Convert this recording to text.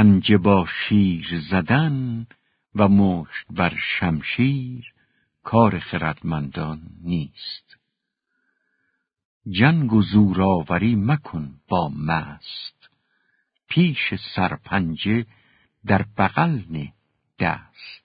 پنجه با شیر زدن و مشت بر شمشیر کار خردمندان نیست. جنگ و زورآوری مکن با مست. پیش سرپنجه در بغل نه دست.